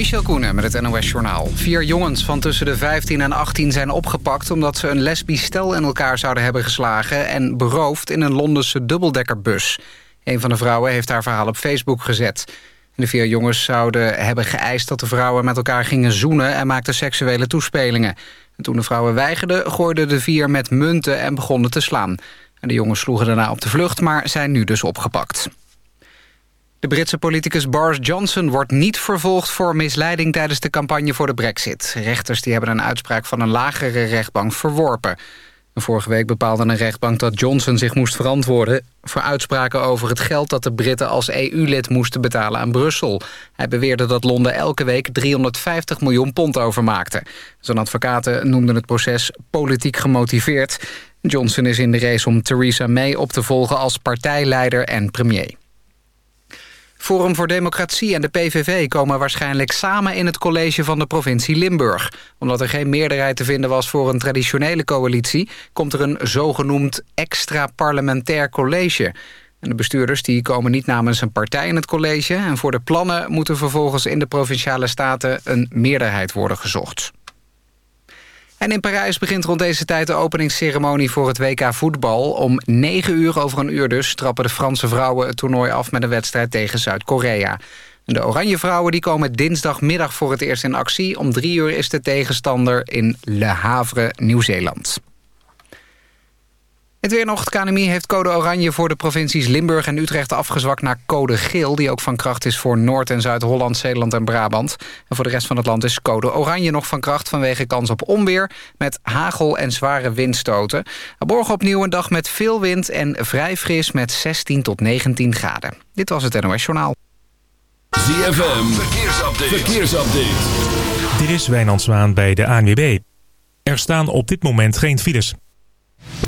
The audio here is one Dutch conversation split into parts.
Michel Koenen met het NOS-journaal. Vier jongens van tussen de 15 en 18 zijn opgepakt... omdat ze een lesbisch stel in elkaar zouden hebben geslagen... en beroofd in een Londense dubbeldekkerbus. Een van de vrouwen heeft haar verhaal op Facebook gezet. De vier jongens zouden hebben geëist dat de vrouwen met elkaar gingen zoenen... en maakten seksuele toespelingen. En toen de vrouwen weigerden, gooiden de vier met munten en begonnen te slaan. En de jongens sloegen daarna op de vlucht, maar zijn nu dus opgepakt. De Britse politicus Boris Johnson wordt niet vervolgd voor misleiding tijdens de campagne voor de brexit. Rechters die hebben een uitspraak van een lagere rechtbank verworpen. Vorige week bepaalde een rechtbank dat Johnson zich moest verantwoorden... voor uitspraken over het geld dat de Britten als EU-lid moesten betalen aan Brussel. Hij beweerde dat Londen elke week 350 miljoen pond overmaakte. Zijn advocaten noemden het proces politiek gemotiveerd. Johnson is in de race om Theresa May op te volgen als partijleider en premier. Forum voor Democratie en de PVV komen waarschijnlijk samen in het college van de provincie Limburg. Omdat er geen meerderheid te vinden was voor een traditionele coalitie... komt er een zogenoemd extra parlementair college. En de bestuurders die komen niet namens een partij in het college... en voor de plannen moeten vervolgens in de Provinciale Staten een meerderheid worden gezocht. En in Parijs begint rond deze tijd de openingsceremonie voor het WK voetbal. Om 9 uur over een uur dus trappen de Franse vrouwen het toernooi af... met een wedstrijd tegen Zuid-Korea. De Oranje Vrouwen die komen dinsdagmiddag voor het eerst in actie. Om drie uur is de tegenstander in Le Havre, Nieuw-Zeeland. Het weer nog. Het KNMI heeft code oranje voor de provincies Limburg en Utrecht afgezwakt naar code geel... die ook van kracht is voor Noord- en Zuid-Holland, Zeeland en Brabant. En voor de rest van het land is code oranje nog van kracht... vanwege kans op onweer met hagel en zware windstoten. Morgen opnieuw een dag met veel wind en vrij fris met 16 tot 19 graden. Dit was het NOS Journaal. ZFM, verkeersupdate. verkeersupdate. Dit is Wijnand Zwaan bij de ANWB. Er staan op dit moment geen files.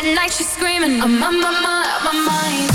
At night she's screaming, I'm on my mind, my mind.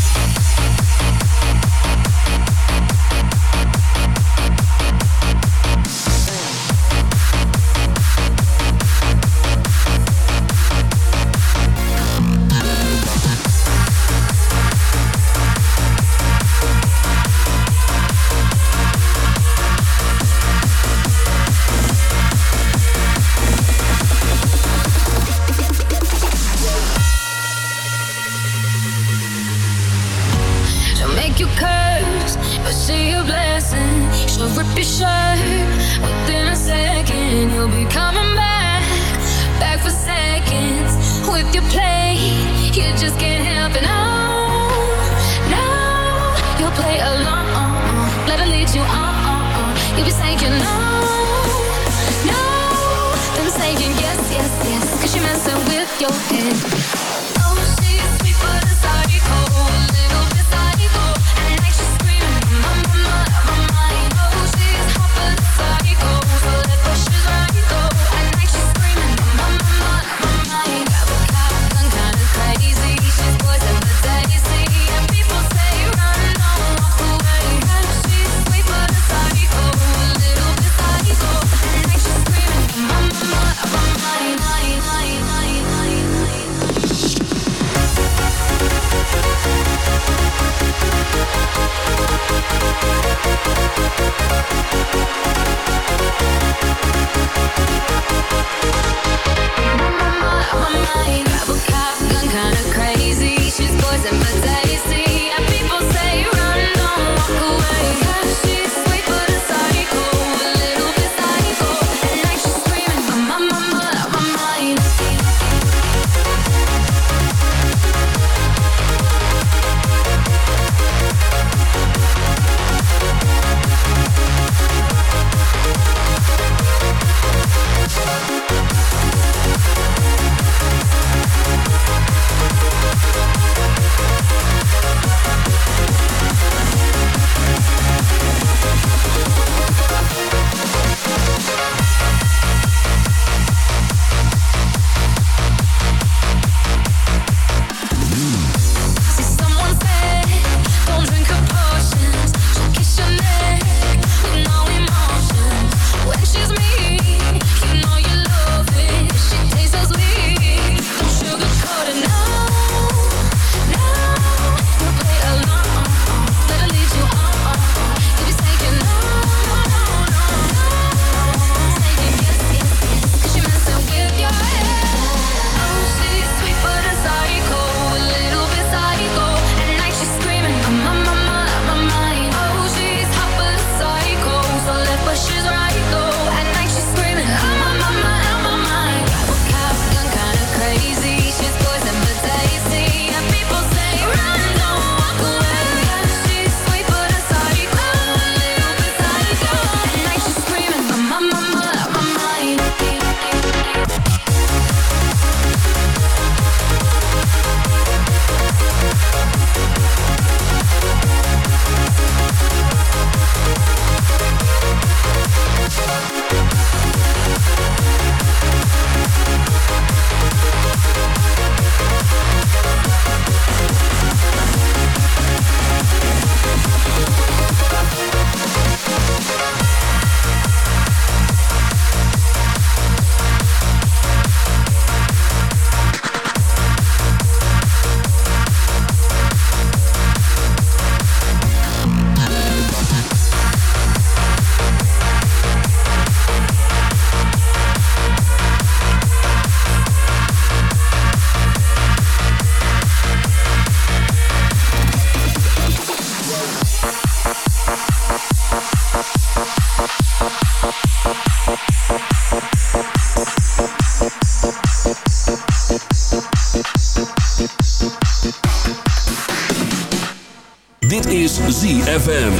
ZFM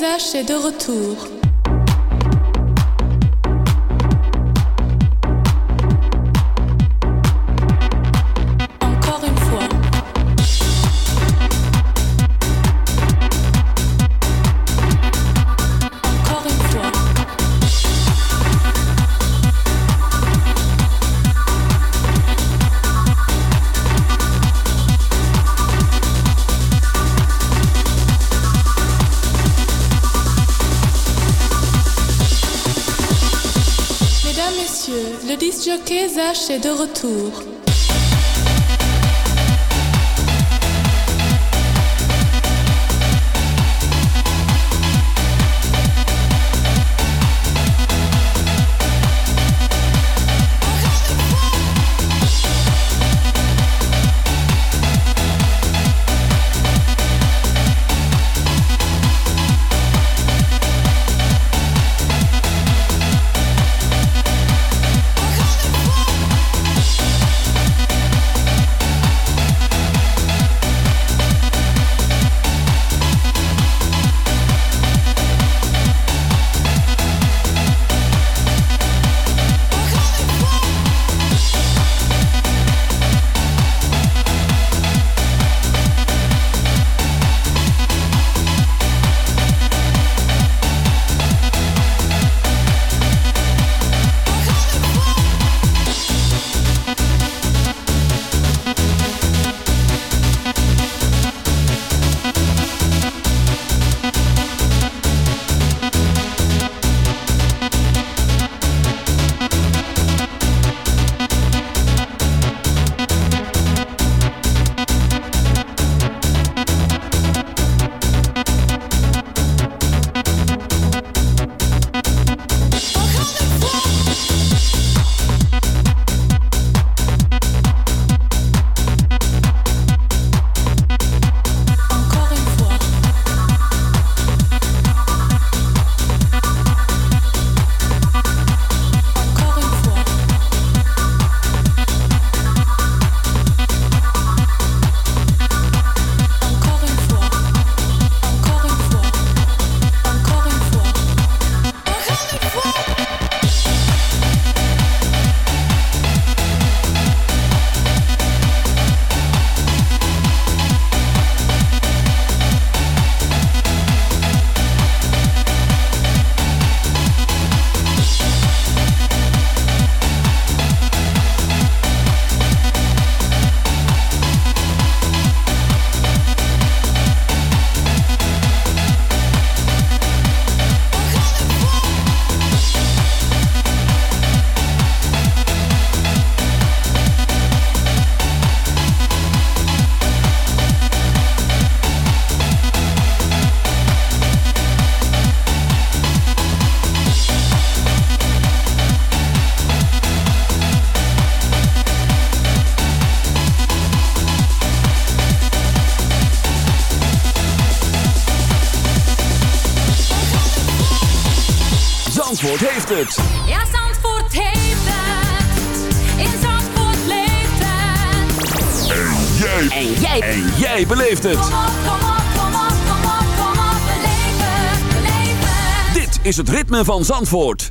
paysage est de retour. Messieurs, le disjockey Zach est de retour. van Zandvoort.